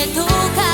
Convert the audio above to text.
へとか